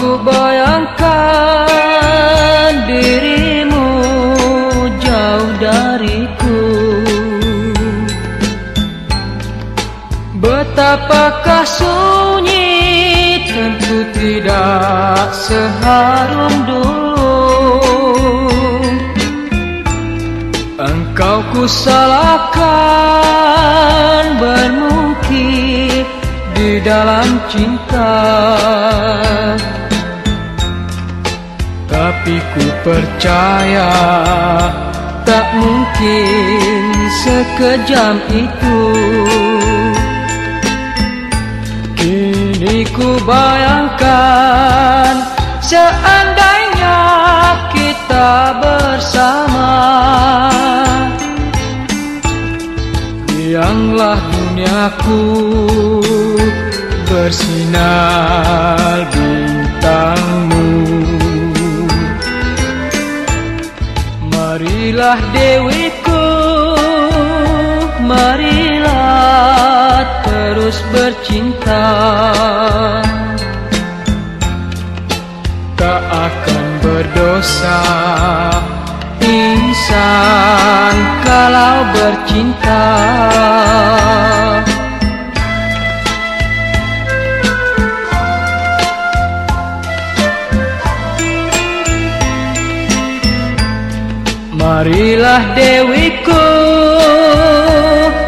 ku bayangkan dirimu jauh dariku. Betapakah sunyi tentu tidak seharum dulu Engkau ku salahkan bermungkir di dalam cinta ku percaya tak mungkin sekejam itu. Kini ku bayangkan seandainya kita bersama. Bianglah duniaku bersinar Marilah Dewiku Marilah terus bercinta. Tak akan berdosa Insan kalau bercinta Marilah Dewiku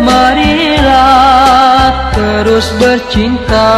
Marilah terus bercinta